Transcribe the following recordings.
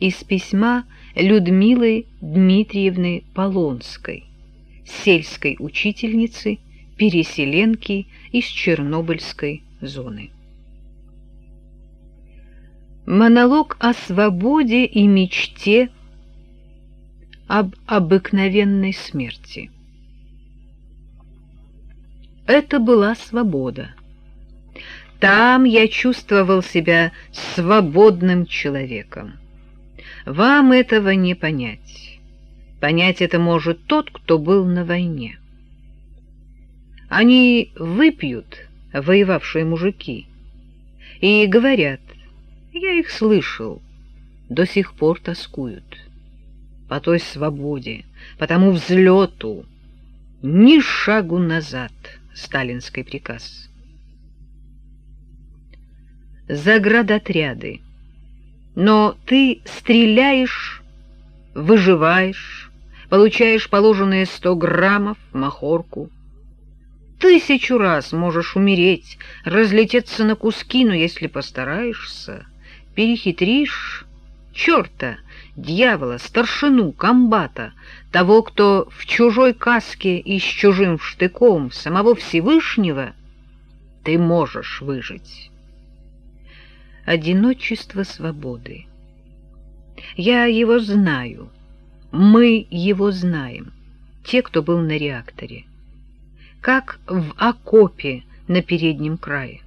из письма Людмилы Дмитриевны Полонской, сельской учительницы, переселенки из Чернобыльской зоны. Монолог о свободе и мечте об обыкновенной смерти. Это была свобода. Там я чувствовал себя свободным человеком. Вам этого не понять. Понять это может тот, кто был на войне. Они выпьют, воевавшие мужики, и говорят, я их слышал, до сих пор тоскуют. По той свободе, по тому взлету, ни шагу назад, сталинский приказ. Заградотряды. Но ты стреляешь, выживаешь, получаешь положенные сто граммов, махорку. Тысячу раз можешь умереть, разлететься на куски, но если постараешься, перехитришь черта, дьявола, старшину, комбата, того, кто в чужой каске и с чужим штыком самого Всевышнего, ты можешь выжить. Одиночество свободы. Я его знаю, мы его знаем, те, кто был на реакторе. Как в окопе на переднем крае.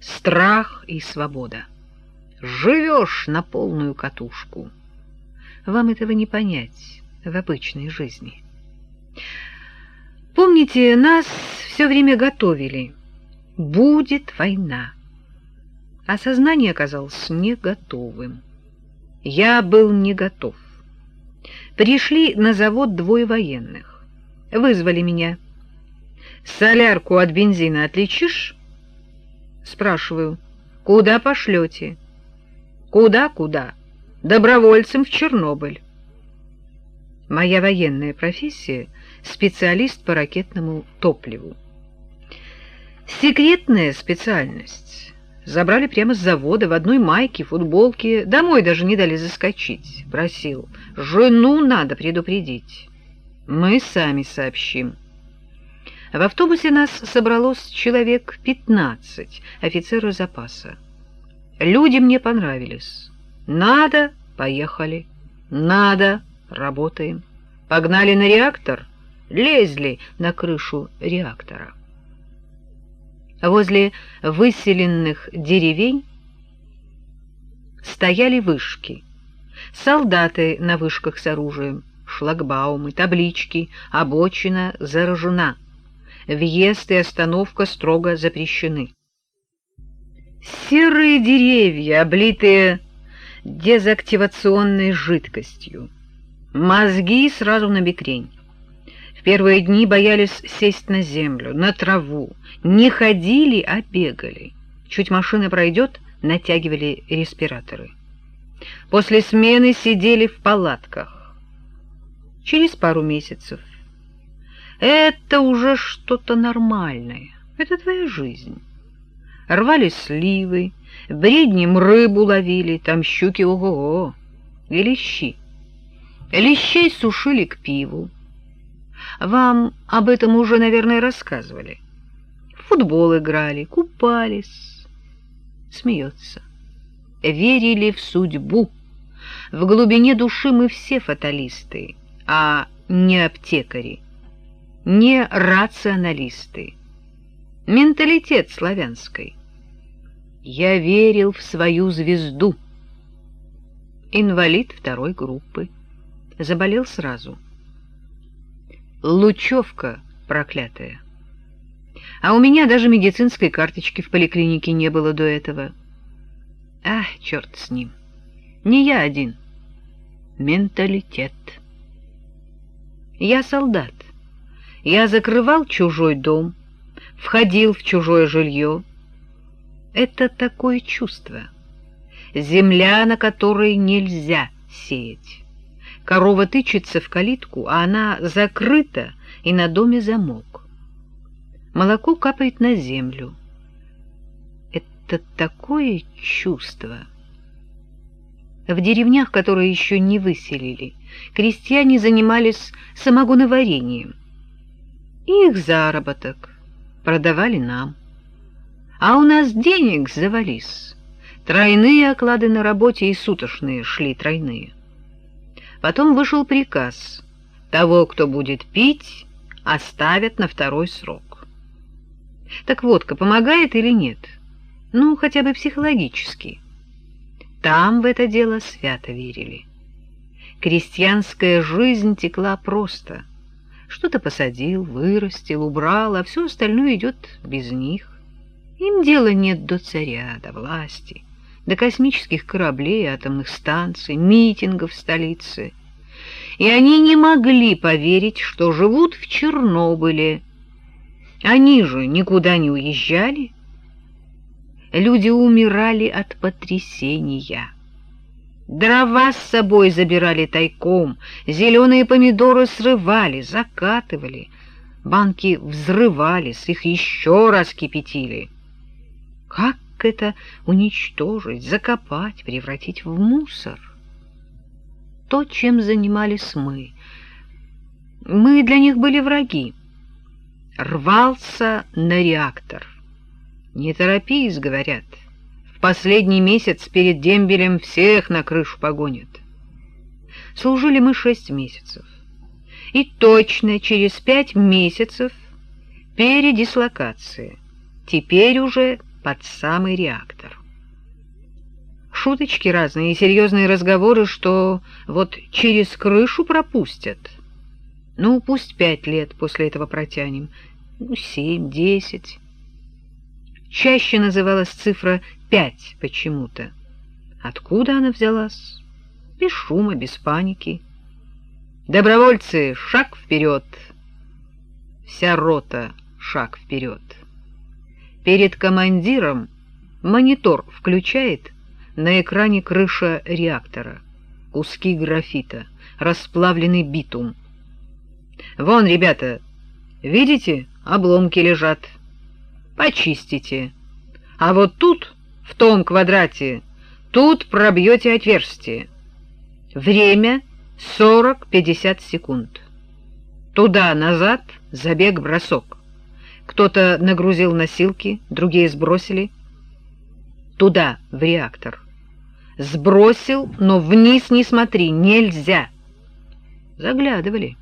Страх и свобода живешь на полную катушку. Вам этого не понять в обычной жизни. Помните, нас все время готовили. Будет война. А сознание оказалось не готовым. Я был не готов. Пришли на завод двое военных. Вызвали меня. «Солярку от бензина отличишь?» Спрашиваю. «Куда пошлете?» Куда-куда? Добровольцем в Чернобыль. Моя военная профессия — специалист по ракетному топливу. Секретная специальность. Забрали прямо с завода в одной майке, футболке. Домой даже не дали заскочить. Просил. Жену надо предупредить. Мы сами сообщим. В автобусе нас собралось человек пятнадцать, офицеры запаса. Люди мне понравились. Надо — поехали. Надо — работаем. Погнали на реактор, лезли на крышу реактора. Возле выселенных деревень стояли вышки. Солдаты на вышках с оружием, шлагбаумы, таблички, обочина заражена. Въезд и остановка строго запрещены. Серые деревья, облитые дезактивационной жидкостью. Мозги сразу на бекрень. Первые дни боялись сесть на землю, на траву. Не ходили, а бегали. Чуть машина пройдет, натягивали респираторы. После смены сидели в палатках. Через пару месяцев. Это уже что-то нормальное. Это твоя жизнь рвали сливы, бреднем рыбу ловили, там щуки ого-го, и лещи. Лещей сушили к пиву. Вам об этом уже, наверное, рассказывали. В футбол играли, купались. Смеется. Верили в судьбу. В глубине души мы все фаталисты, а не аптекари, не рационалисты менталитет славянской. Я верил в свою звезду. Инвалид второй группы. Заболел сразу. Лучевка проклятая. А у меня даже медицинской карточки в поликлинике не было до этого. Ах, черт с ним. Не я один. Менталитет. Я солдат. Я закрывал чужой дом, входил в чужое жилье. Это такое чувство. Земля, на которой нельзя сеять. Корова тычется в калитку, а она закрыта, и на доме замок. Молоко капает на землю. Это такое чувство. В деревнях, которые еще не выселили, крестьяне занимались самогоноварением. Их заработок продавали нам. А у нас денег завались. Тройные оклады на работе и суточные шли тройные. Потом вышел приказ. Того, кто будет пить, оставят на второй срок. Так водка помогает или нет? Ну, хотя бы психологически. Там в это дело свято верили. Крестьянская жизнь текла просто. Что-то посадил, вырастил, убрал, а все остальное идет без них. Им дела нет до царя, до власти, до космических кораблей, атомных станций, митингов в столице. И они не могли поверить, что живут в Чернобыле. Они же никуда не уезжали, люди умирали от потрясения. Дрова с собой забирали тайком, зеленые помидоры срывали, закатывали, банки взрывались, их еще раз кипятили. Как это уничтожить, закопать, превратить в мусор? То, чем занимались мы. Мы для них были враги. Рвался на реактор. «Не торопись», — говорят. «В последний месяц перед дембелем всех на крышу погонят». Служили мы шесть месяцев. И точно через пять месяцев передислокация. Теперь уже под самый реактор. Шуточки разные и серьезные разговоры, что вот через крышу пропустят. Ну, пусть пять лет после этого протянем, ну, семь, десять. Чаще называлась цифра пять почему-то. Откуда она взялась? Без шума, без паники. Добровольцы, шаг вперед! Вся рота шаг вперед. Перед командиром монитор включает на экране крыша реактора, куски графита, расплавленный битум. Вон, ребята, видите, обломки лежат почистите. А вот тут, в том квадрате, тут пробьете отверстие. Время 40-50 секунд. Туда-назад забег-бросок. Кто-то нагрузил носилки, другие сбросили. Туда, в реактор. Сбросил, но вниз не смотри, нельзя. Заглядывали.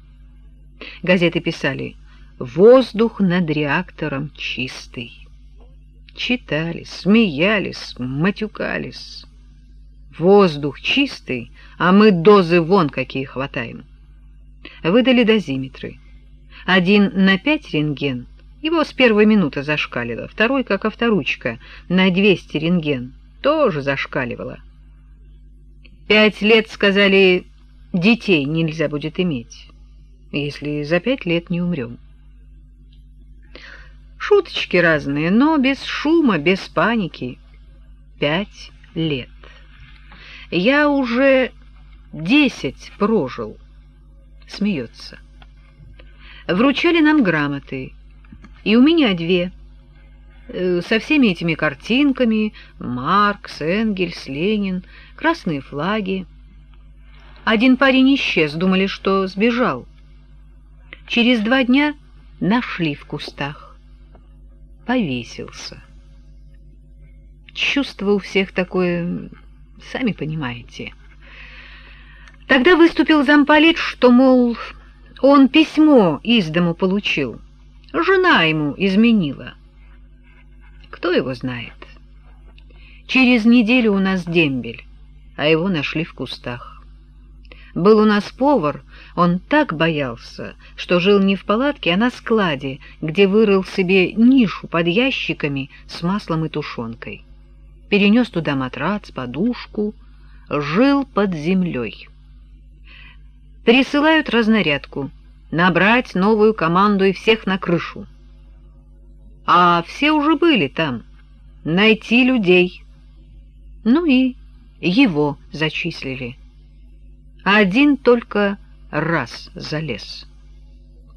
Газеты писали Воздух над реактором чистый. Читали, смеялись, матюкались. Воздух чистый, а мы дозы вон какие хватаем. Выдали дозиметры. Один на пять рентген, его с первой минуты зашкаливало, второй, как авторучка, на 200 рентген, тоже зашкаливало. Пять лет, сказали, детей нельзя будет иметь, если за пять лет не умрем. Шуточки разные, но без шума, без паники. Пять лет. Я уже десять прожил. Смеется. Вручали нам грамоты, и у меня две. Э, со всеми этими картинками, Маркс, Энгельс, Ленин, красные флаги. Один парень исчез, думали, что сбежал. Через два дня нашли в кустах повесился. Чувство у всех такое, сами понимаете. Тогда выступил замполит, что, мол, он письмо из дому получил. Жена ему изменила. Кто его знает? Через неделю у нас дембель, а его нашли в кустах. Был у нас повар, он так боялся, что жил не в палатке, а на складе, где вырыл себе нишу под ящиками с маслом и тушенкой. Перенес туда матрац, подушку, жил под землей. Присылают разнарядку, набрать новую команду и всех на крышу. А все уже были там, найти людей. Ну и его зачислили. Один только раз залез.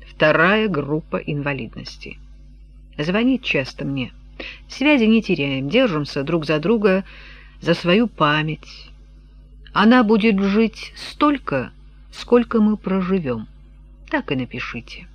Вторая группа инвалидности. Звонит часто мне. Связи не теряем, держимся друг за друга, за свою память. Она будет жить столько, сколько мы проживем. Так и напишите.